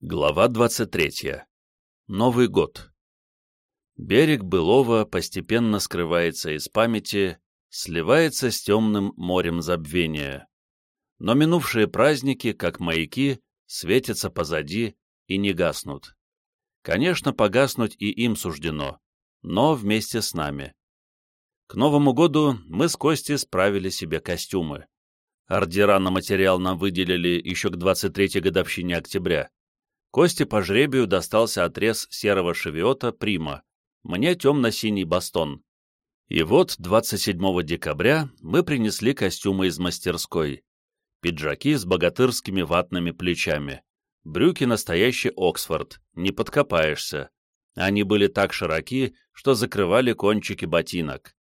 Глава 23. Новый год. Берег былого постепенно скрывается из памяти, сливается с темным морем забвения. Но минувшие праздники, как маяки, светятся позади и не гаснут. Конечно, погаснуть и им суждено, но вместе с нами. К Новому году мы с Костей справили себе костюмы. Ордера на материал нам выделили еще к 23-й годовщине октября. Косте по жребию достался отрез серого шевиота «Прима», мне темно-синий бастон. И вот 27 декабря мы принесли костюмы из мастерской. Пиджаки с богатырскими ватными плечами. Брюки настоящий Оксфорд, не подкопаешься. Они были так широки, что закрывали кончики ботинок.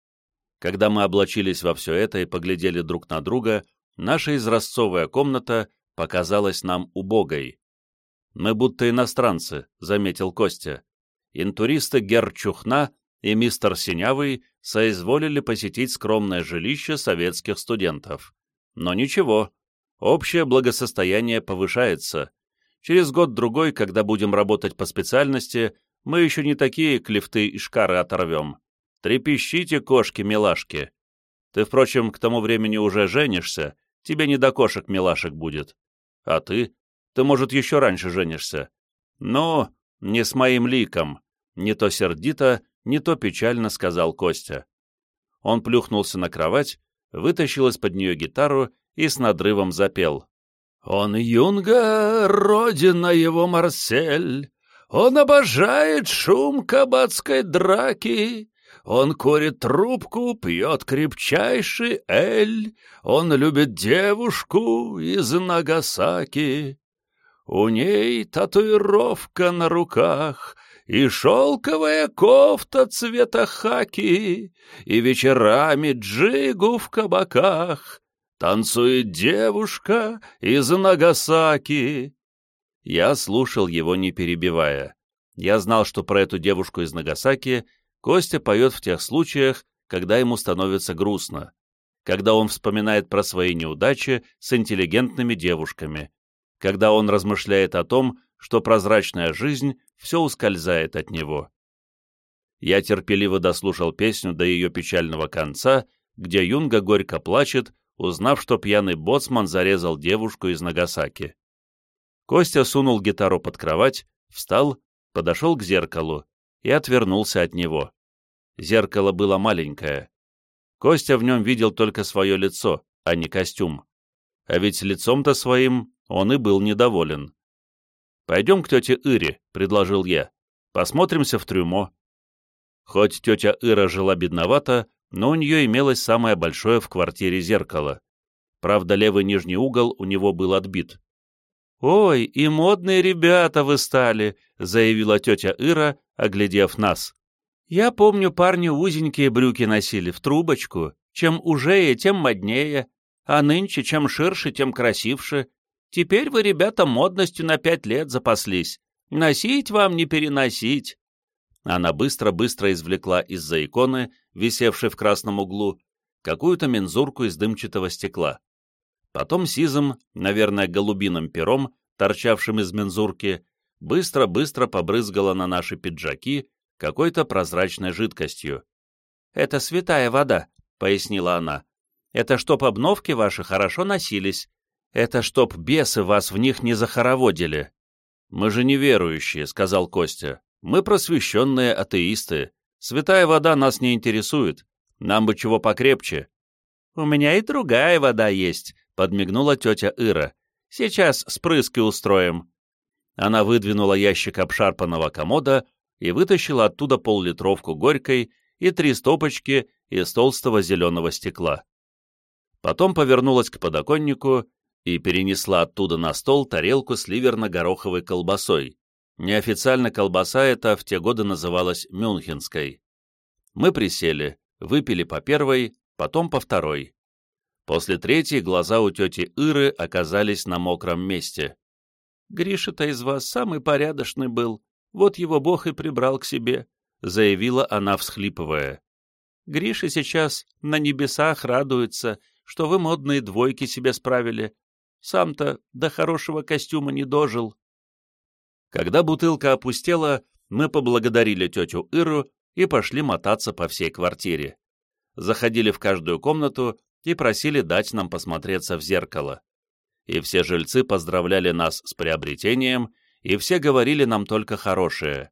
Когда мы облачились во все это и поглядели друг на друга, наша изразцовая комната показалась нам убогой. «Мы будто иностранцы», — заметил Костя. Интуристы Гер Чухна и мистер Синявый соизволили посетить скромное жилище советских студентов. Но ничего, общее благосостояние повышается. Через год-другой, когда будем работать по специальности, мы еще не такие клифты и шкары оторвем. Трепещите, кошки-милашки. Ты, впрочем, к тому времени уже женишься, тебе не до кошек-милашек будет. А ты? Ты, может, еще раньше женишься. Но не с моим ликом. Не то сердито, не то печально сказал Костя. Он плюхнулся на кровать, вытащил из-под нее гитару и с надрывом запел. «Он юнга, родина его Марсель, он обожает шум кабацкой драки, он курит трубку, пьет крепчайший эль, он любит девушку из Нагасаки. У ней татуировка на руках и шелковая кофта цвета хаки, и вечерами джигу в кабаках. Танцует девушка из Нагасаки. Я слушал его, не перебивая. Я знал, что про эту девушку из Нагасаки Костя поет в тех случаях, когда ему становится грустно, когда он вспоминает про свои неудачи с интеллигентными девушками, когда он размышляет о том, что прозрачная жизнь все ускользает от него. Я терпеливо дослушал песню до ее печального конца, где Юнга горько плачет, узнав, что пьяный боцман зарезал девушку из Нагасаки. Костя сунул гитару под кровать, встал, подошел к зеркалу и отвернулся от него. Зеркало было маленькое. Костя в нем видел только свое лицо, а не костюм. А ведь лицом-то своим он и был недоволен. «Пойдем к тете Ире», — предложил я. «Посмотримся в трюмо». Хоть тетя Ира жила бедновато, но у нее имелось самое большое в квартире зеркало. Правда, левый нижний угол у него был отбит. «Ой, и модные ребята вы стали», — заявила тетя Ира, оглядев нас. «Я помню, парни узенькие брюки носили в трубочку. Чем уже, тем моднее. А нынче чем ширше, тем красивше. Теперь вы, ребята, модностью на пять лет запаслись. Носить вам не переносить». Она быстро-быстро извлекла из-за иконы, висевшей в красном углу, какую-то мензурку из дымчатого стекла. Потом сизым, наверное, голубиным пером, торчавшим из мензурки, быстро-быстро побрызгала на наши пиджаки какой-то прозрачной жидкостью. «Это святая вода», — пояснила она. «Это чтоб обновки ваши хорошо носились. Это чтоб бесы вас в них не захороводили». «Мы же неверующие», — сказал Костя. «Мы просвещенные атеисты. Святая вода нас не интересует. Нам бы чего покрепче». «У меня и другая вода есть», — подмигнула тетя Ира. «Сейчас спрыски устроим». Она выдвинула ящик обшарпанного комода и вытащила оттуда поллитровку горькой и три стопочки из толстого зеленого стекла. Потом повернулась к подоконнику и перенесла оттуда на стол тарелку с ливерно-гороховой колбасой. Неофициально колбаса эта в те годы называлась мюнхенской. Мы присели, выпили по первой, потом по второй. После третьей глаза у тети Иры оказались на мокром месте. «Гриша-то из вас самый порядочный был, вот его Бог и прибрал к себе», — заявила она, всхлипывая. «Гриша сейчас на небесах радуется, что вы модные двойки себе справили. Сам-то до хорошего костюма не дожил». Когда бутылка опустела, мы поблагодарили тетю Иру и пошли мотаться по всей квартире. Заходили в каждую комнату и просили дать нам посмотреться в зеркало. И все жильцы поздравляли нас с приобретением, и все говорили нам только хорошее.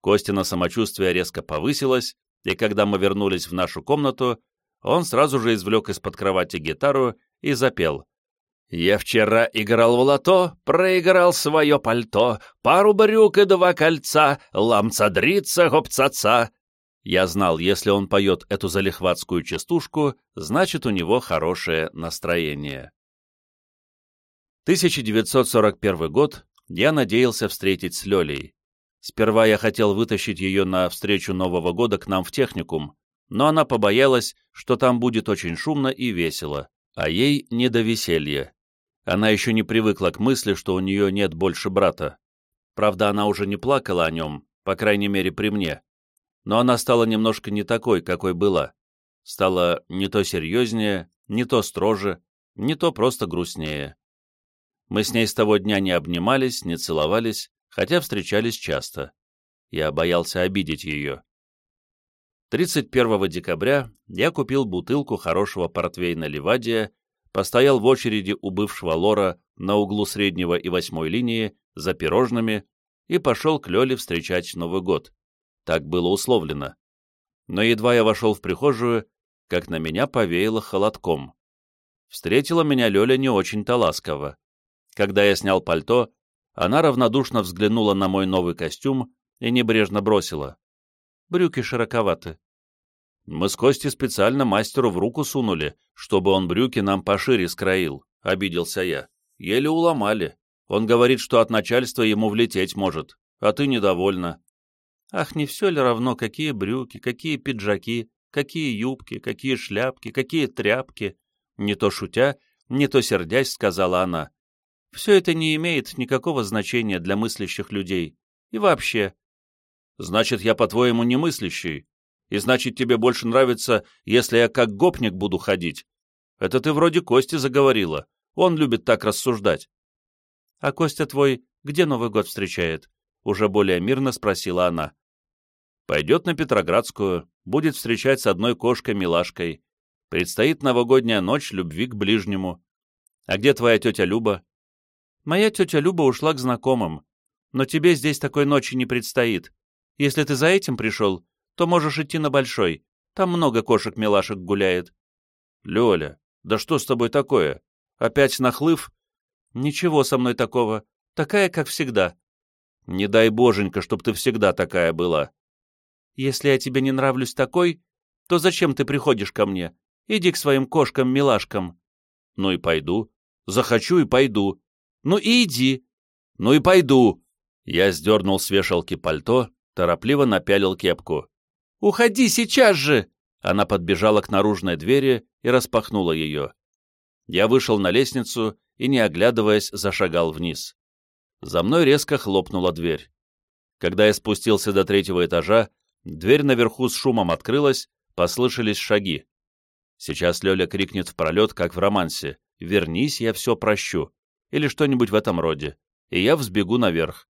Костина самочувствие резко повысилось, и когда мы вернулись в нашу комнату, он сразу же извлек из-под кровати гитару и запел. «Я вчера играл в лото, проиграл свое пальто, пару брюк и два кольца, ламцадрица, гопцаца». Я знал, если он поет эту залихватскую частушку, значит, у него хорошее настроение. 1941 год я надеялся встретить с Лёлей. Сперва я хотел вытащить ее на встречу Нового года к нам в техникум, но она побоялась, что там будет очень шумно и весело, а ей не до веселья. Она еще не привыкла к мысли, что у нее нет больше брата. Правда, она уже не плакала о нем, по крайней мере при мне. Но она стала немножко не такой, какой была. Стала не то серьезнее, не то строже, не то просто грустнее. Мы с ней с того дня не обнимались, не целовались, хотя встречались часто. Я боялся обидеть ее. 31 декабря я купил бутылку хорошего портвейна Ливадия, постоял в очереди у бывшего лора на углу среднего и восьмой линии за пирожными и пошел к Лёле встречать Новый год. Так было условлено. Но едва я вошел в прихожую, как на меня повеяло холодком. Встретила меня Лёля не очень-то ласково. Когда я снял пальто, она равнодушно взглянула на мой новый костюм и небрежно бросила. «Брюки широковаты». Мы с Костей специально мастеру в руку сунули, чтобы он брюки нам пошире скроил, — обиделся я. Еле уломали. Он говорит, что от начальства ему влететь может, а ты недовольна. Ах, не все ли равно, какие брюки, какие пиджаки, какие юбки, какие шляпки, какие тряпки? Не то шутя, не то сердясь, сказала она. Все это не имеет никакого значения для мыслящих людей. И вообще. Значит, я, по-твоему, не мыслящий? И значит, тебе больше нравится, если я как гопник буду ходить? Это ты вроде Кости заговорила. Он любит так рассуждать. А Костя твой где Новый год встречает? Уже более мирно спросила она. Пойдет на Петроградскую, будет встречать с одной кошкой-милашкой. Предстоит новогодняя ночь любви к ближнему. А где твоя тетя Люба? Моя тетя Люба ушла к знакомым, но тебе здесь такой ночи не предстоит. Если ты за этим пришел, то можешь идти на Большой, там много кошек-милашек гуляет. Лёля, да что с тобой такое? Опять нахлыв? Ничего со мной такого, такая, как всегда. Не дай боженька, чтоб ты всегда такая была. Если я тебе не нравлюсь такой, то зачем ты приходишь ко мне? Иди к своим кошкам-милашкам. Ну и пойду. Захочу и пойду. «Ну и иди». «Ну и пойду». Я сдернул с вешалки пальто, торопливо напялил кепку. «Уходи сейчас же!» Она подбежала к наружной двери и распахнула ее. Я вышел на лестницу и, не оглядываясь, зашагал вниз. За мной резко хлопнула дверь. Когда я спустился до третьего этажа, дверь наверху с шумом открылась, послышались шаги. Сейчас Лёля крикнет в пролет, как в романсе «Вернись, я все прощу» или что-нибудь в этом роде, и я взбегу наверх.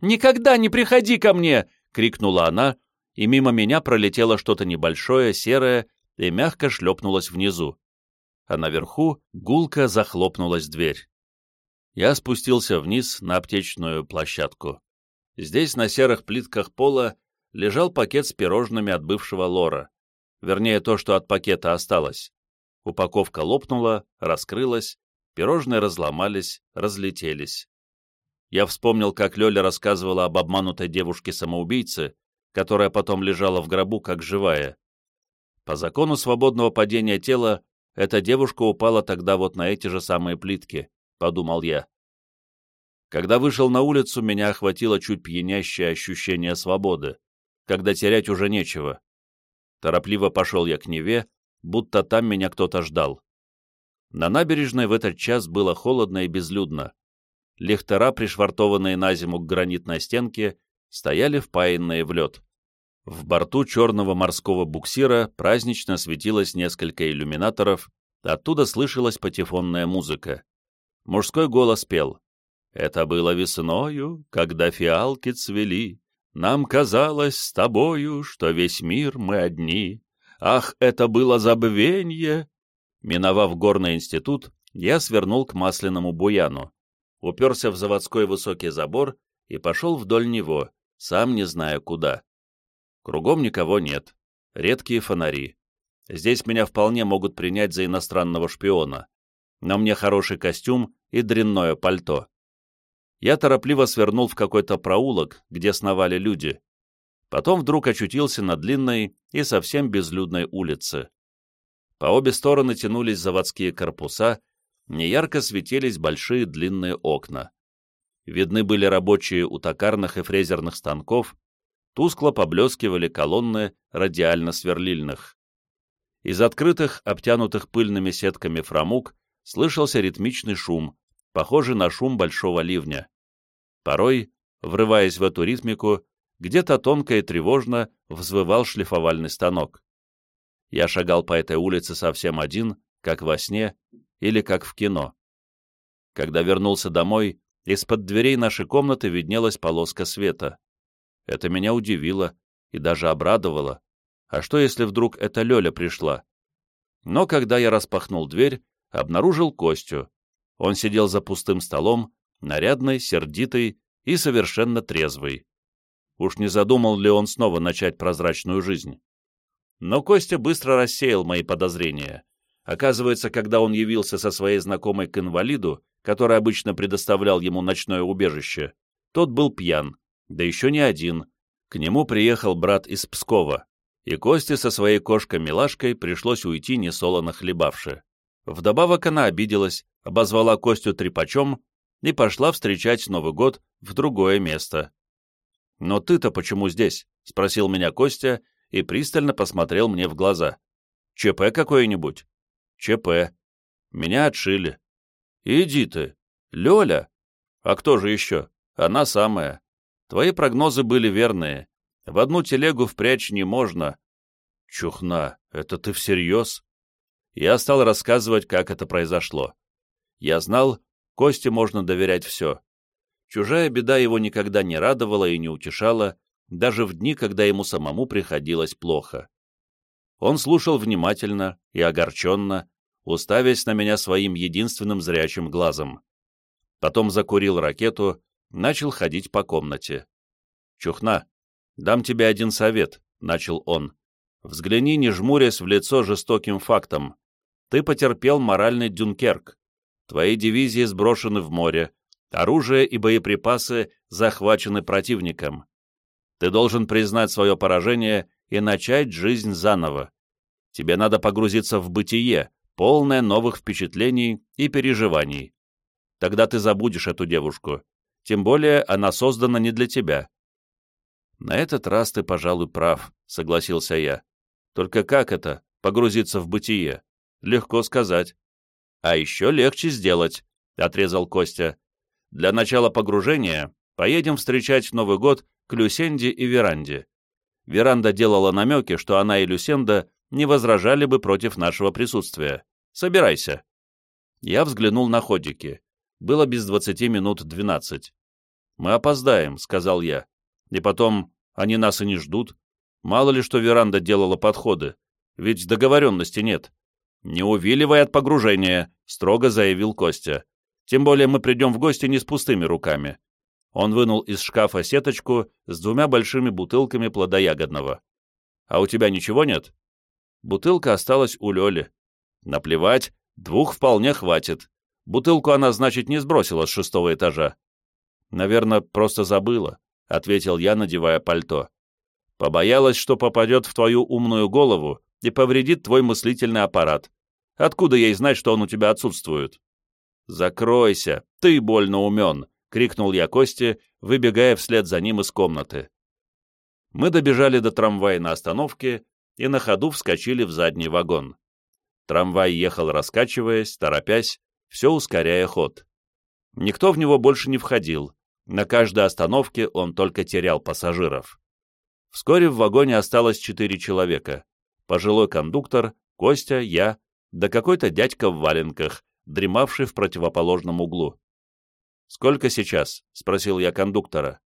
«Никогда не приходи ко мне!» — крикнула она, и мимо меня пролетело что-то небольшое, серое, и мягко шлепнулось внизу. А наверху гулко захлопнулась дверь. Я спустился вниз на аптечную площадку. Здесь, на серых плитках пола, лежал пакет с пирожными от бывшего лора. Вернее, то, что от пакета осталось. Упаковка лопнула, раскрылась, Пирожные разломались, разлетелись. Я вспомнил, как Лёля рассказывала об обманутой девушке-самоубийце, которая потом лежала в гробу, как живая. По закону свободного падения тела, эта девушка упала тогда вот на эти же самые плитки, подумал я. Когда вышел на улицу, меня охватило чуть пьянящее ощущение свободы, когда терять уже нечего. Торопливо пошел я к Неве, будто там меня кто-то ждал. На набережной в этот час было холодно и безлюдно. Лихтера, пришвартованные на зиму к гранитной стенке, стояли впаянные в лед. В борту черного морского буксира празднично светилось несколько иллюминаторов, оттуда слышалась патефонная музыка. Мужской голос пел Это было весною, когда фиалки цвели. Нам казалось с тобою, что весь мир мы одни. Ах, это было забвенье! Миновав горный институт, я свернул к масляному буяну, уперся в заводской высокий забор и пошел вдоль него, сам не зная куда. Кругом никого нет, редкие фонари. Здесь меня вполне могут принять за иностранного шпиона. На мне хороший костюм и дрянное пальто. Я торопливо свернул в какой-то проулок, где сновали люди. Потом вдруг очутился на длинной и совсем безлюдной улице. По обе стороны тянулись заводские корпуса, неярко светились большие длинные окна. Видны были рабочие у токарных и фрезерных станков, тускло поблескивали колонны радиально-сверлильных. Из открытых, обтянутых пыльными сетками фрамуг слышался ритмичный шум, похожий на шум большого ливня. Порой, врываясь в эту ритмику, где-то тонко и тревожно взвывал шлифовальный станок. Я шагал по этой улице совсем один, как во сне или как в кино. Когда вернулся домой, из-под дверей нашей комнаты виднелась полоска света. Это меня удивило и даже обрадовало. А что, если вдруг эта Лёля пришла? Но когда я распахнул дверь, обнаружил Костю. Он сидел за пустым столом, нарядный, сердитый и совершенно трезвый. Уж не задумал ли он снова начать прозрачную жизнь? Но Костя быстро рассеял мои подозрения. Оказывается, когда он явился со своей знакомой к инвалиду, который обычно предоставлял ему ночное убежище, тот был пьян, да еще не один. К нему приехал брат из Пскова, и Косте со своей кошкой-милашкой пришлось уйти несолоно хлебавши. Вдобавок она обиделась, обозвала Костю трепачом и пошла встречать Новый год в другое место. «Но ты-то почему здесь?» — спросил меня Костя и пристально посмотрел мне в глаза. «ЧП какое-нибудь?» «ЧП. Меня отшили». «Иди ты. Лёля? А кто же еще? Она самая. Твои прогнозы были верные. В одну телегу впрячь не можно». «Чухна, это ты всерьез?» Я стал рассказывать, как это произошло. Я знал, Косте можно доверять все. Чужая беда его никогда не радовала и не утешала, даже в дни, когда ему самому приходилось плохо. Он слушал внимательно и огорченно, уставясь на меня своим единственным зрячим глазом. Потом закурил ракету, начал ходить по комнате. «Чухна, дам тебе один совет», — начал он. «Взгляни, не жмурясь в лицо жестоким фактом. Ты потерпел моральный дюнкерк. Твои дивизии сброшены в море, оружие и боеприпасы захвачены противником. Ты должен признать свое поражение и начать жизнь заново. Тебе надо погрузиться в бытие, полное новых впечатлений и переживаний. Тогда ты забудешь эту девушку. Тем более она создана не для тебя. На этот раз ты, пожалуй, прав, согласился я. Только как это, погрузиться в бытие? Легко сказать. А еще легче сделать, отрезал Костя. Для начала погружения поедем встречать Новый год к Люсенде и Веранде. Веранда делала намеки, что она и Люсенда не возражали бы против нашего присутствия. Собирайся. Я взглянул на ходики. Было без двадцати минут двенадцать. «Мы опоздаем», — сказал я. «И потом, они нас и не ждут. Мало ли что веранда делала подходы. Ведь договоренности нет». «Не увиливай от погружения», — строго заявил Костя. «Тем более мы придем в гости не с пустыми руками. Он вынул из шкафа сеточку с двумя большими бутылками плодоягодного. «А у тебя ничего нет?» Бутылка осталась у Лёли. «Наплевать, двух вполне хватит. Бутылку она, значит, не сбросила с шестого этажа». «Наверное, просто забыла», — ответил я, надевая пальто. «Побоялась, что попадет в твою умную голову и повредит твой мыслительный аппарат. Откуда ей знать, что он у тебя отсутствует?» «Закройся, ты больно умен», — крикнул я Косте, выбегая вслед за ним из комнаты. Мы добежали до трамвая на остановке и на ходу вскочили в задний вагон. Трамвай ехал раскачиваясь, торопясь, все ускоряя ход. Никто в него больше не входил, на каждой остановке он только терял пассажиров. Вскоре в вагоне осталось четыре человека. Пожилой кондуктор, Костя, я, да какой-то дядька в валенках, дремавший в противоположном углу. «Сколько сейчас?» — спросил я кондуктора.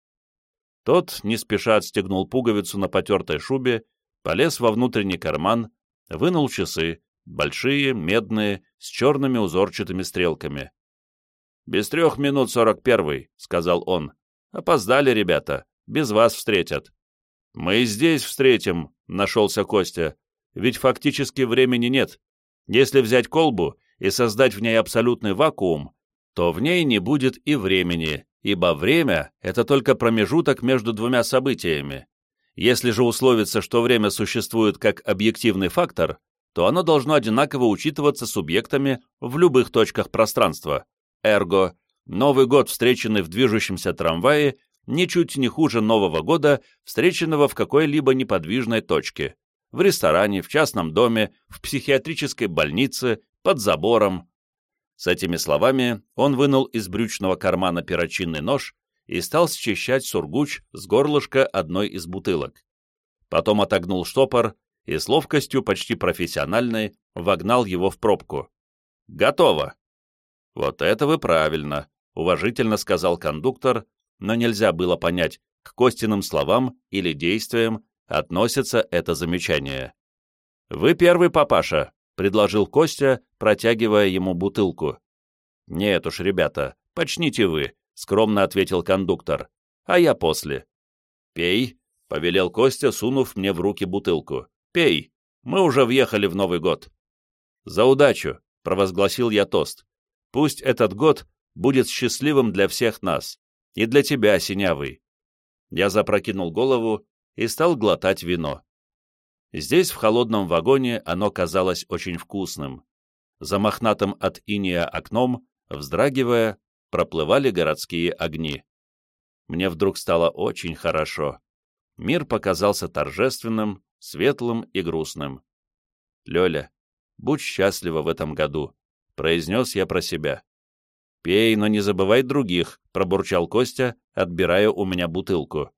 Тот не спеша отстегнул пуговицу на потертой шубе, полез во внутренний карман, вынул часы, большие, медные, с черными узорчатыми стрелками. «Без трех минут сорок первый», — сказал он. «Опоздали, ребята. Без вас встретят». «Мы здесь встретим», — нашелся Костя. «Ведь фактически времени нет. Если взять колбу и создать в ней абсолютный вакуум, то в ней не будет и времени, ибо время — это только промежуток между двумя событиями. Если же условиться, что время существует как объективный фактор, то оно должно одинаково учитываться субъектами в любых точках пространства. Эрго, Новый год, встреченный в движущемся трамвае, ничуть не хуже Нового года, встреченного в какой-либо неподвижной точке. В ресторане, в частном доме, в психиатрической больнице, под забором. С этими словами он вынул из брючного кармана перочинный нож и стал счищать сургуч с горлышка одной из бутылок. Потом отогнул штопор и с ловкостью почти профессиональной вогнал его в пробку. «Готово!» «Вот это вы правильно», — уважительно сказал кондуктор, но нельзя было понять, к Костиным словам или действиям относится это замечание. «Вы первый, папаша», — предложил Костя, протягивая ему бутылку. «Нет уж, ребята, почните вы», — скромно ответил кондуктор. «А я после». «Пей», — повелел Костя, сунув мне в руки бутылку. «Пей, мы уже въехали в Новый год». «За удачу», — провозгласил я тост. «Пусть этот год будет счастливым для всех нас. И для тебя, Синявый». Я запрокинул голову и стал глотать вино. Здесь, в холодном вагоне, оно казалось очень вкусным. За мохнатым от иния окном, вздрагивая, проплывали городские огни. Мне вдруг стало очень хорошо. Мир показался торжественным, светлым и грустным. «Лёля, будь счастлива в этом году», — произнес я про себя. «Пей, но не забывай других», — пробурчал Костя, отбирая у меня бутылку.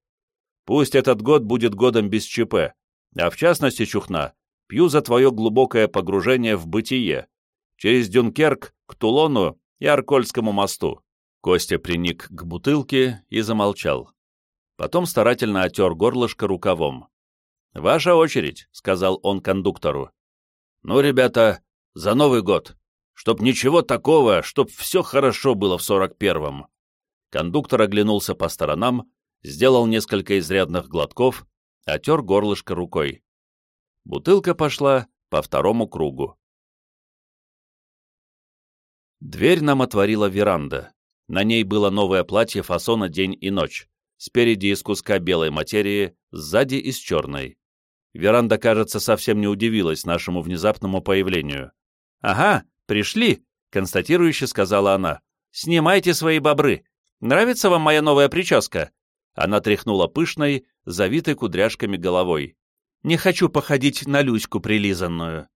«Пусть этот год будет годом без ЧП, а в частности, Чухна, пью за твое глубокое погружение в бытие, через Дюнкерк к Тулону и Аркольскому мосту. Костя приник к бутылке и замолчал. Потом старательно отер горлышко рукавом. «Ваша очередь», — сказал он кондуктору. «Ну, ребята, за Новый год. Чтоб ничего такого, чтоб все хорошо было в сорок первом». Кондуктор оглянулся по сторонам, сделал несколько изрядных глотков отер горлышко рукой. Бутылка пошла по второму кругу. Дверь нам отворила веранда. На ней было новое платье фасона «День и ночь». Спереди из куска белой материи, сзади из черной. Веранда, кажется, совсем не удивилась нашему внезапному появлению. «Ага, пришли», — констатирующе сказала она. «Снимайте свои бобры. Нравится вам моя новая прическа?» Она тряхнула пышной, завитой кудряшками головой. «Не хочу походить на Люську прилизанную».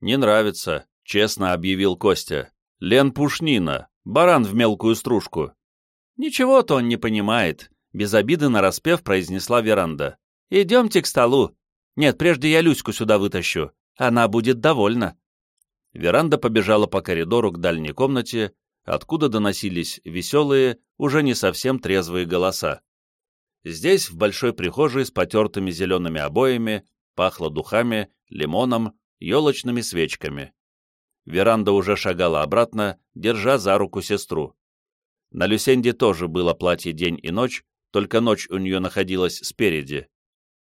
«Не нравится», — честно объявил Костя. «Лен Пушнина, баран в мелкую стружку». «Ничего-то он не понимает», — без обиды нараспев произнесла веранда. «Идемте к столу. Нет, прежде я Люську сюда вытащу. Она будет довольна». Веранда побежала по коридору к дальней комнате, откуда доносились веселые, уже не совсем трезвые голоса. Здесь, в большой прихожей с потертыми зелеными обоями, пахло духами, лимоном, елочными свечками. Веранда уже шагала обратно, держа за руку сестру. На Люсенде тоже было платье день и ночь, только ночь у нее находилась спереди.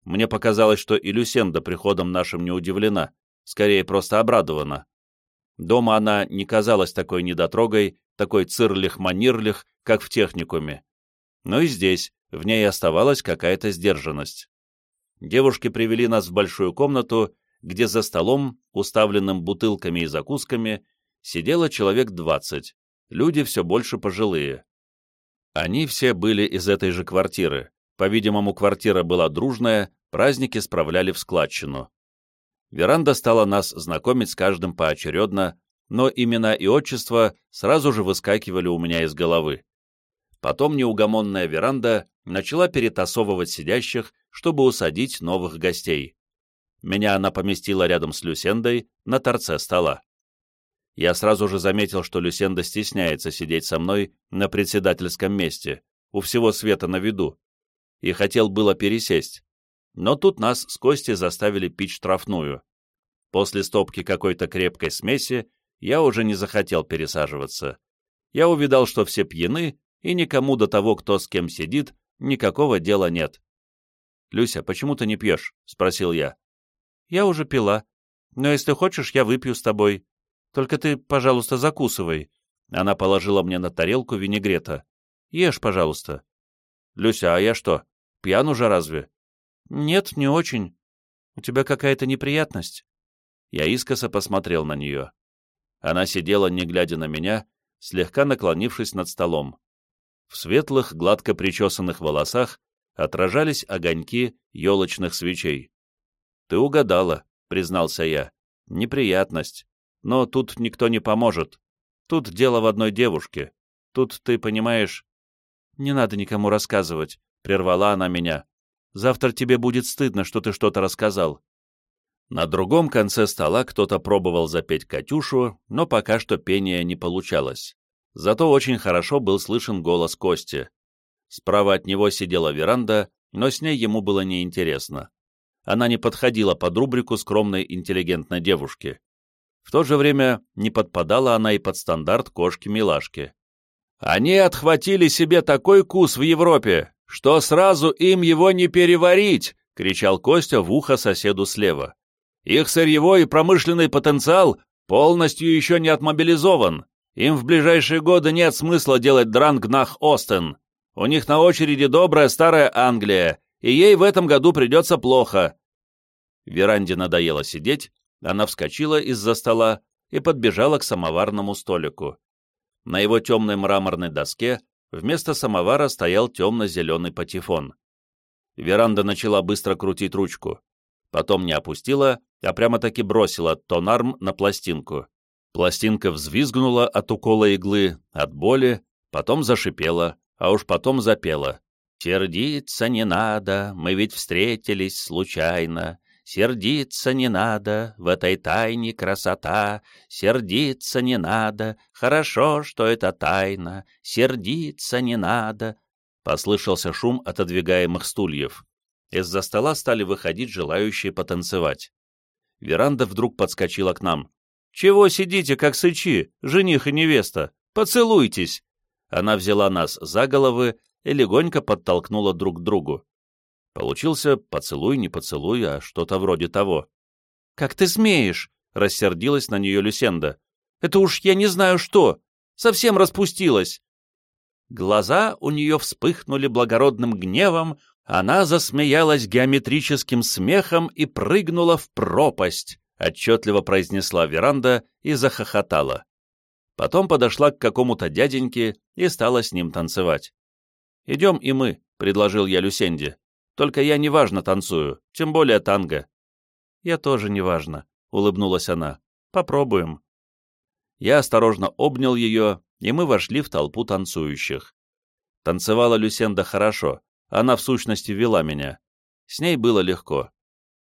Мне показалось, что и Люсенда приходом нашим не удивлена, скорее просто обрадована. Дома она не казалась такой недотрогой, такой цирлих-манирлих, как в техникуме. Но и здесь, в ней оставалась какая-то сдержанность. Девушки привели нас в большую комнату, где за столом, уставленным бутылками и закусками, сидело человек двадцать, люди все больше пожилые. Они все были из этой же квартиры. По-видимому, квартира была дружная, праздники справляли в складчину. Веранда стала нас знакомить с каждым поочередно, но имена и отчества сразу же выскакивали у меня из головы. Потом неугомонная веранда начала перетасовывать сидящих, чтобы усадить новых гостей. Меня она поместила рядом с Люсендой на торце стола. Я сразу же заметил, что Люсенда стесняется сидеть со мной на председательском месте, у всего света на виду, и хотел было пересесть. Но тут нас с Костей заставили пить штрафную. После стопки какой-то крепкой смеси я уже не захотел пересаживаться. Я увидал, что все пьяны, и никому до того, кто с кем сидит, никакого дела нет. «Люся, почему ты не пьешь?» — спросил я. «Я уже пила. Но если хочешь, я выпью с тобой. Только ты, пожалуйста, закусывай». Она положила мне на тарелку винегрета. «Ешь, пожалуйста». «Люся, а я что, пьян уже разве?» «Нет, не очень. У тебя какая-то неприятность». Я искоса посмотрел на нее. Она сидела, не глядя на меня, слегка наклонившись над столом. В светлых, гладко причесанных волосах отражались огоньки елочных свечей. «Ты угадала», — признался я. «Неприятность. Но тут никто не поможет. Тут дело в одной девушке. Тут, ты понимаешь...» «Не надо никому рассказывать», — прервала она меня. «Завтра тебе будет стыдно, что ты что-то рассказал. На другом конце стола кто-то пробовал запеть «Катюшу», но пока что пение не получалось. Зато очень хорошо был слышен голос Кости. Справа от него сидела веранда, но с ней ему было неинтересно. Она не подходила под рубрику скромной интеллигентной девушки. В то же время не подпадала она и под стандарт кошки-милашки. «Они отхватили себе такой кус в Европе, что сразу им его не переварить!» — кричал Костя в ухо соседу слева. Их сырьевой и промышленный потенциал полностью еще не отмобилизован. Им в ближайшие годы нет смысла делать Дрангнах-Остен. У них на очереди добрая старая Англия, и ей в этом году придется плохо. Веранде надоело сидеть, она вскочила из-за стола и подбежала к самоварному столику. На его темной мраморной доске вместо самовара стоял темно-зеленый патефон. Веранда начала быстро крутить ручку. Потом не опустила, а прямо-таки бросила тонарм на пластинку. Пластинка взвизгнула от укола иглы, от боли, потом зашипела, а уж потом запела. «Сердиться не надо, мы ведь встретились случайно. Сердиться не надо, в этой тайне красота. Сердиться не надо, хорошо, что это тайна. Сердиться не надо». Послышался шум отодвигаемых стульев. Из-за стола стали выходить желающие потанцевать. Веранда вдруг подскочила к нам. «Чего сидите, как сычи, жених и невеста? Поцелуйтесь!» Она взяла нас за головы и легонько подтолкнула друг к другу. Получился поцелуй, не поцелуй, а что-то вроде того. «Как ты смеешь?» — рассердилась на нее Люсенда. «Это уж я не знаю что! Совсем распустилась!» Глаза у нее вспыхнули благородным гневом, она засмеялась геометрическим смехом и прыгнула в пропасть, отчетливо произнесла веранда и захохотала. Потом подошла к какому-то дяденьке и стала с ним танцевать. «Идем и мы», — предложил я Люсенде. «Только я неважно танцую, тем более танго». «Я тоже неважно», — улыбнулась она. «Попробуем». Я осторожно обнял ее, и мы вошли в толпу танцующих. Танцевала Люсенда хорошо, она в сущности вела меня. С ней было легко.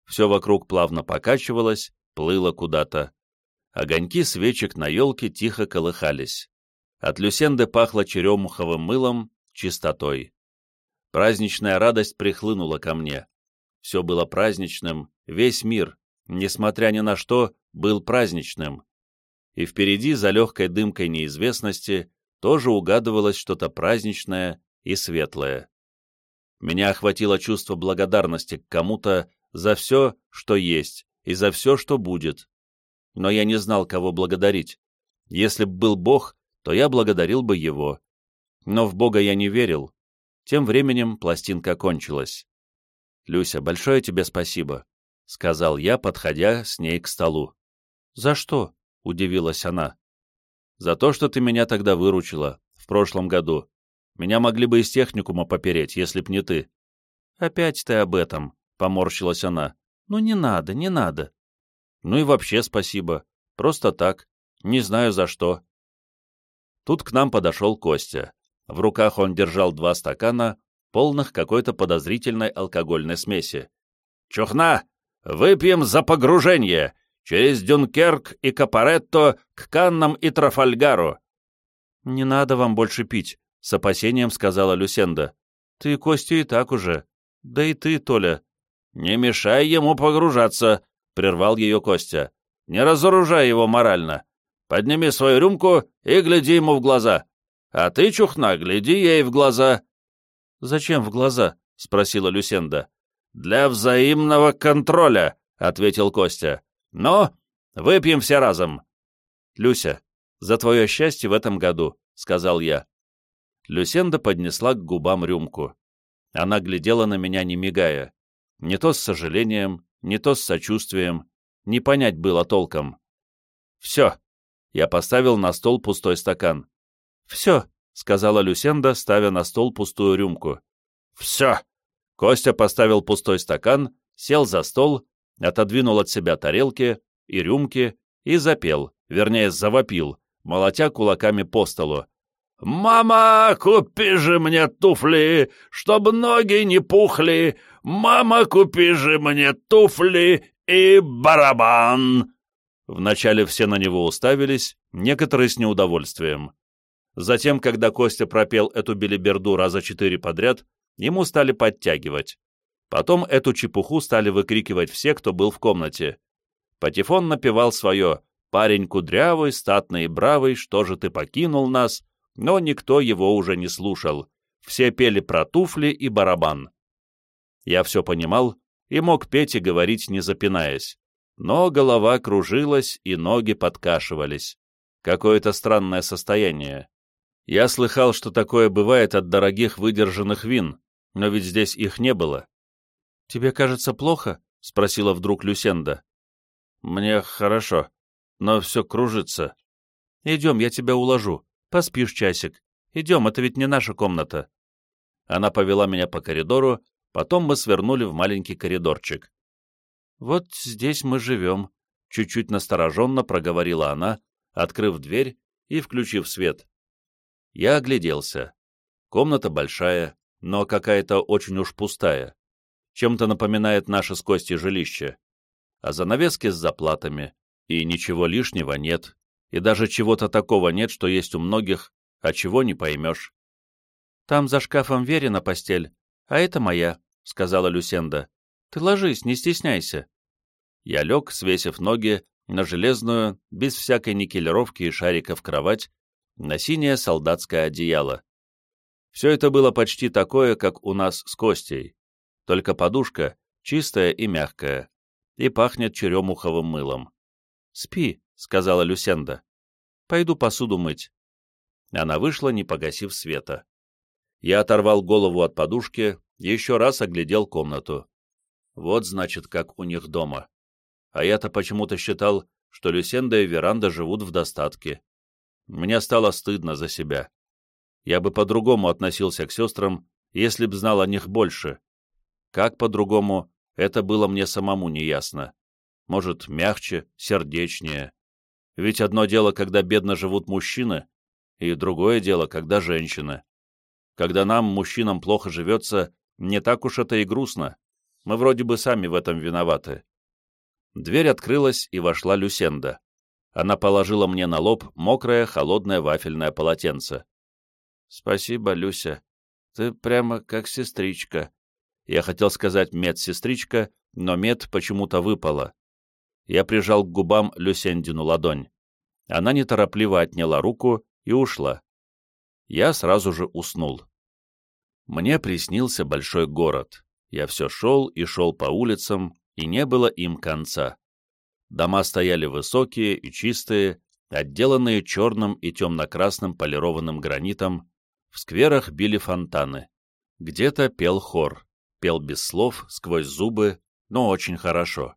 Все вокруг плавно покачивалось, плыло куда-то. Огоньки свечек на елке тихо колыхались. От Люсенды пахло черемуховым мылом, чистотой. Праздничная радость прихлынула ко мне. Все было праздничным, весь мир, несмотря ни на что, был праздничным. И впереди, за легкой дымкой неизвестности, тоже угадывалось что-то праздничное и светлое. Меня охватило чувство благодарности к кому-то за все, что есть, и за все, что будет. Но я не знал, кого благодарить. Если б был Бог, то я благодарил бы Его. Но в Бога я не верил. Тем временем пластинка кончилась. «Люся, большое тебе спасибо», — сказал я, подходя с ней к столу. «За что?» — удивилась она. «За то, что ты меня тогда выручила, в прошлом году. Меня могли бы из техникума попереть, если б не ты. Опять ты об этом, — поморщилась она. Ну не надо, не надо. Ну и вообще спасибо. Просто так. Не знаю за что. Тут к нам подошел Костя. В руках он держал два стакана, полных какой-то подозрительной алкогольной смеси. «Чухна! Выпьем за погружение! через Дюнкерк и Капаретто к Каннам и Трафальгару». «Не надо вам больше пить», — с опасением сказала Люсенда. «Ты, Костю, и так уже. Да и ты, Толя». «Не мешай ему погружаться», — прервал ее Костя. «Не разоружай его морально. Подними свою рюмку и гляди ему в глаза. А ты, чухна, гляди ей в глаза». «Зачем в глаза?» — спросила Люсенда. «Для взаимного контроля», — ответил Костя. «Но выпьем все разом». «Люся, за твое счастье в этом году», — сказал я. Люсенда поднесла к губам рюмку. Она глядела на меня, не мигая. Не то с сожалением, не то с сочувствием. Не понять было толком. «Все». Я поставил на стол пустой стакан. «Все», — сказала Люсенда, ставя на стол пустую рюмку. «Все!» Костя поставил пустой стакан, сел за стол, отодвинул от себя тарелки и рюмки и запел, вернее, завопил, молотя кулаками по столу. «Мама, купи же мне туфли, чтоб ноги не пухли! Мама, купи же мне туфли и барабан!» Вначале все на него уставились, некоторые с неудовольствием. Затем, когда Костя пропел эту белиберду раза четыре подряд, ему стали подтягивать. Потом эту чепуху стали выкрикивать все, кто был в комнате. Патефон напевал свое «Парень кудрявый, статный и бравый, что же ты покинул нас?» но никто его уже не слушал. Все пели про туфли и барабан. Я все понимал и мог петь и говорить, не запинаясь. Но голова кружилась и ноги подкашивались. Какое-то странное состояние. Я слыхал, что такое бывает от дорогих выдержанных вин, но ведь здесь их не было. «Тебе кажется плохо?» — спросила вдруг Люсенда. «Мне хорошо, но все кружится». «Идем, я тебя уложу. Поспишь часик. Идем, это ведь не наша комната». Она повела меня по коридору, потом мы свернули в маленький коридорчик. «Вот здесь мы живем», — чуть-чуть настороженно проговорила она, открыв дверь и включив свет. Я огляделся. Комната большая, но какая-то очень уж пустая. Чем-то напоминает наше с Костей жилище. А занавески с заплатами, и ничего лишнего нет и даже чего-то такого нет, что есть у многих, а чего не поймешь. «Там за шкафом Верина постель, а это моя», — сказала Люсенда. «Ты ложись, не стесняйся». Я лег, свесив ноги, на железную, без всякой никелировки и шариков кровать, на синее солдатское одеяло. Все это было почти такое, как у нас с Костей, только подушка чистая и мягкая, и пахнет черемуховым мылом. «Спи», — сказала Люсенда. «Пойду посуду мыть». Она вышла, не погасив света. Я оторвал голову от подушки, еще раз оглядел комнату. Вот, значит, как у них дома. А я-то почему-то считал, что Люсенда и Веранда живут в достатке. Мне стало стыдно за себя. Я бы по-другому относился к сестрам, если б знал о них больше. Как по-другому, это было мне самому неясно. Может, мягче, сердечнее. Ведь одно дело, когда бедно живут мужчины, и другое дело, когда женщины. Когда нам, мужчинам, плохо живется, не так уж это и грустно. Мы вроде бы сами в этом виноваты. Дверь открылась, и вошла Люсенда. Она положила мне на лоб мокрое, холодное вафельное полотенце. «Спасибо, Люся. Ты прямо как сестричка». Я хотел сказать медсестричка, но мед почему-то выпало. Я прижал к губам Люсендину ладонь. Она неторопливо отняла руку и ушла. Я сразу же уснул. Мне приснился большой город. Я все шел и шел по улицам, и не было им конца. Дома стояли высокие и чистые, отделанные черным и темно-красным полированным гранитом, в скверах били фонтаны. Где-то пел хор, пел без слов, сквозь зубы, но очень хорошо.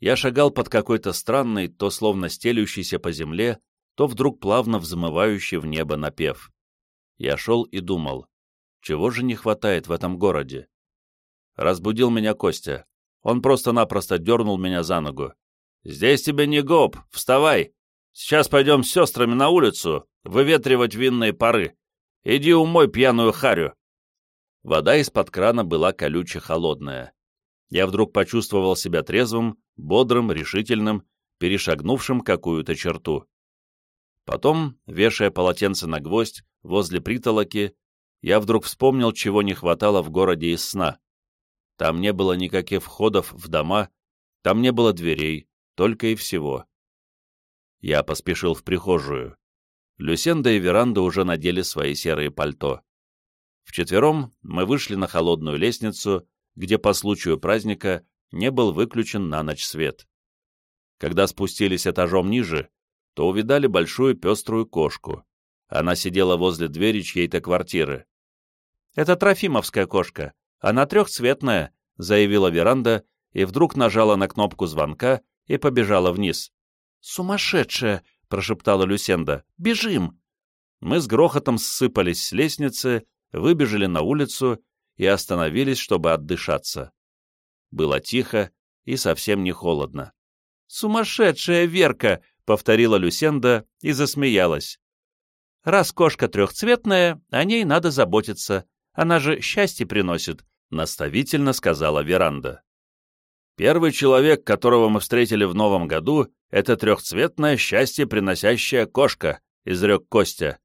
Я шагал под какой-то странный, то словно стелющийся по земле, то вдруг плавно взмывающий в небо напев. Я шел и думал, чего же не хватает в этом городе? Разбудил меня Костя. Он просто-напросто дернул меня за ногу. «Здесь тебе не гоп, вставай! Сейчас пойдем с сестрами на улицу, выветривать винные пары. Иди умой пьяную харю!» Вода из-под крана была колюче холодная. я вдруг почувствовал себя трезвым, бодрым, решительным, перешагнувшим какую-то черту. Потом, вешая полотенце на гвоздь возле притолоки, я вдруг вспомнил, чего не хватало в городе из сна. Там не было никаких входов в дома, там не было дверей, только и всего. Я поспешил в прихожую. Люсенда и Веранда уже надели свои серые пальто. Вчетвером мы вышли на холодную лестницу, где по случаю праздника не был выключен на ночь свет. Когда спустились этажом ниже, то увидали большую пеструю кошку. Она сидела возле двери чьей-то квартиры. «Это Трофимовская кошка. Она трехцветная», — заявила веранда, и вдруг нажала на кнопку звонка и побежала вниз. «Сумасшедшая!» — прошептала Люсенда. «Бежим!» Мы с грохотом ссыпались с лестницы, выбежали на улицу и остановились, чтобы отдышаться. Было тихо и совсем не холодно. «Сумасшедшая Верка!» — повторила Люсенда и засмеялась. «Раз кошка трехцветная, о ней надо заботиться. Она же счастье приносит», — наставительно сказала Веранда. Первый человек, которого мы встретили в новом году, это трехцветное счастье приносящая кошка, изрек Костя.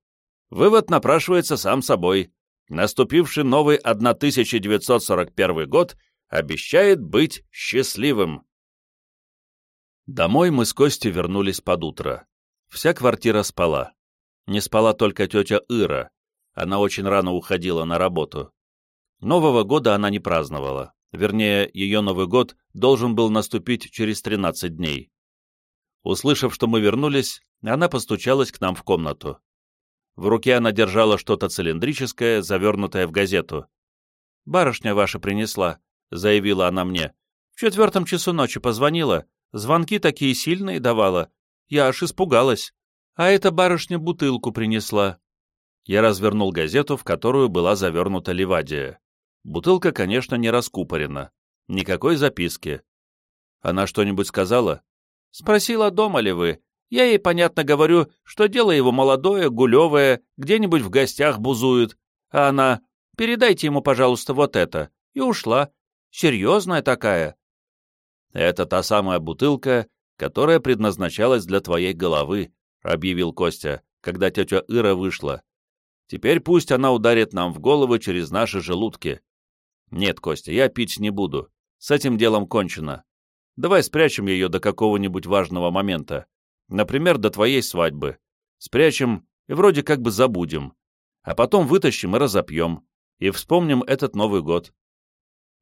Вывод напрашивается сам собой. Наступивший новый 1941 год обещает быть счастливым. Домой мы с Костей вернулись под утро. Вся квартира спала. Не спала только тетя Ира. Она очень рано уходила на работу. Нового года она не праздновала. Вернее, ее Новый год должен был наступить через 13 дней. Услышав, что мы вернулись, она постучалась к нам в комнату. В руке она держала что-то цилиндрическое, завернутое в газету. «Барышня ваша принесла», — заявила она мне. «В четвертом часу ночи позвонила. Звонки такие сильные давала. Я аж испугалась. А эта барышня бутылку принесла». Я развернул газету, в которую была завернута ливадия. Бутылка, конечно, не раскупорена. Никакой записки. Она что-нибудь сказала? Спросила, дома ли вы. Я ей, понятно, говорю, что дело его молодое, гулевое, где-нибудь в гостях бузует. А она, передайте ему, пожалуйста, вот это. И ушла. Серьезная такая. Это та самая бутылка, которая предназначалась для твоей головы, объявил Костя, когда тетя Ира вышла. Теперь пусть она ударит нам в голову через наши желудки. «Нет, Костя, я пить не буду. С этим делом кончено. Давай спрячем ее до какого-нибудь важного момента. Например, до твоей свадьбы. Спрячем и вроде как бы забудем. А потом вытащим и разопьем. И вспомним этот Новый год».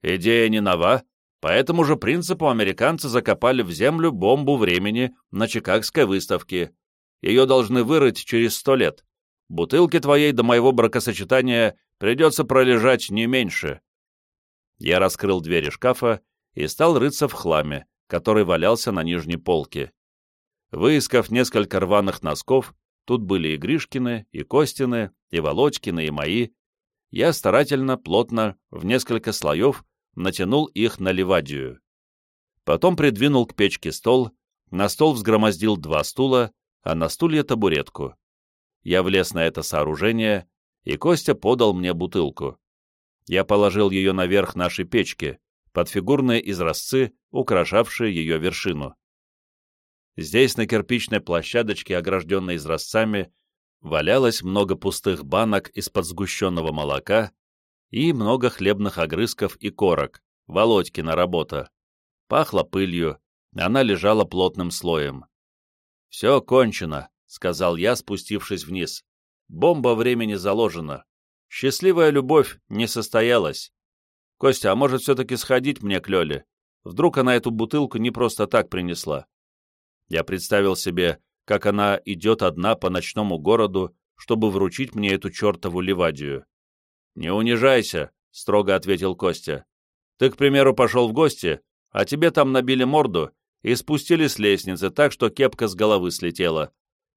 Идея не нова. По этому же принципу американцы закопали в землю бомбу времени на Чикагской выставке. Ее должны вырыть через сто лет. Бутылки твоей до моего бракосочетания придется пролежать не меньше. Я раскрыл двери шкафа и стал рыться в хламе, который валялся на нижней полке. Выискав несколько рваных носков, тут были и Гришкины, и Костины, и Володькины, и мои, я старательно, плотно, в несколько слоев натянул их на ливадию. Потом придвинул к печке стол, на стол взгромоздил два стула, а на стулья табуретку. Я влез на это сооружение, и Костя подал мне бутылку я положил ее наверх нашей печки, под фигурные изразцы, украшавшие ее вершину. Здесь, на кирпичной площадочке, огражденной изразцами, валялось много пустых банок из-под сгущенного молока и много хлебных огрызков и корок, Володькина работа. Пахло пылью, она лежала плотным слоем. «Все кончено», — сказал я, спустившись вниз. «Бомба времени заложена. Счастливая любовь не состоялась. Костя, а может все-таки сходить мне к Лёле? Вдруг она эту бутылку не просто так принесла? Я представил себе, как она идет одна по ночному городу, чтобы вручить мне эту чертову ливадию. «Не унижайся», — строго ответил Костя. «Ты, к примеру, пошел в гости, а тебе там набили морду и спустили с лестницы так, что кепка с головы слетела.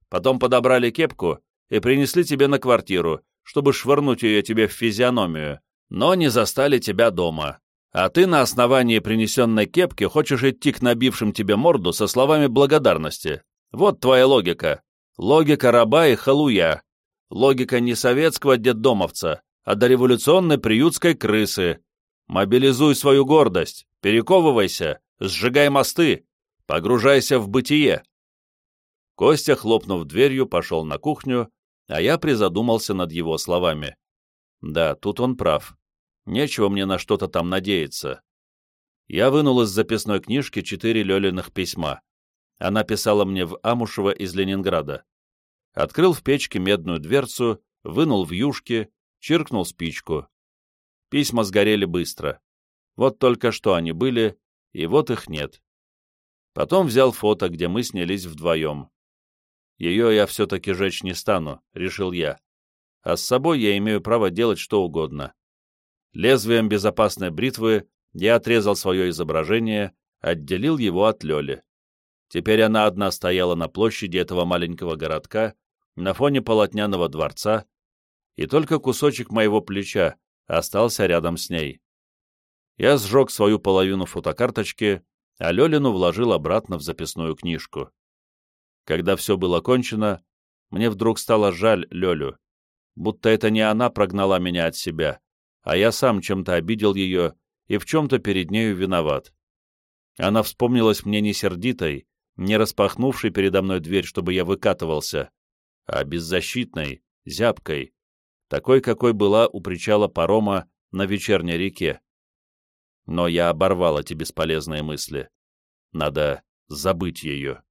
Потом подобрали кепку и принесли тебе на квартиру, чтобы швырнуть ее тебе в физиономию, но не застали тебя дома. А ты на основании принесенной кепки хочешь идти к набившим тебе морду со словами благодарности. Вот твоя логика. Логика раба и халуя. Логика не советского детдомовца, а дореволюционной приютской крысы. Мобилизуй свою гордость, перековывайся, сжигай мосты, погружайся в бытие. Костя, хлопнув дверью, пошел на кухню, а я призадумался над его словами. Да, тут он прав. Нечего мне на что-то там надеяться. Я вынул из записной книжки четыре Лёлиных письма. Она писала мне в Амушево из Ленинграда. Открыл в печке медную дверцу, вынул в юшки, чиркнул спичку. Письма сгорели быстро. Вот только что они были, и вот их нет. Потом взял фото, где мы снялись вдвоем. Ее я все-таки жечь не стану, решил я. А с собой я имею право делать что угодно. Лезвием безопасной бритвы я отрезал свое изображение, отделил его от Лёли. Теперь она одна стояла на площади этого маленького городка, на фоне полотняного дворца, и только кусочек моего плеча остался рядом с ней. Я сжег свою половину фотокарточки, а Лёлину вложил обратно в записную книжку. Когда все было кончено, мне вдруг стало жаль Лёлю, будто это не она прогнала меня от себя, а я сам чем-то обидел ее и в чем-то перед нею виноват. Она вспомнилась мне не сердитой, не распахнувшей передо мной дверь, чтобы я выкатывался, а беззащитной, зябкой, такой, какой была у причала парома на вечерней реке. Но я оборвал эти бесполезные мысли. Надо забыть ее.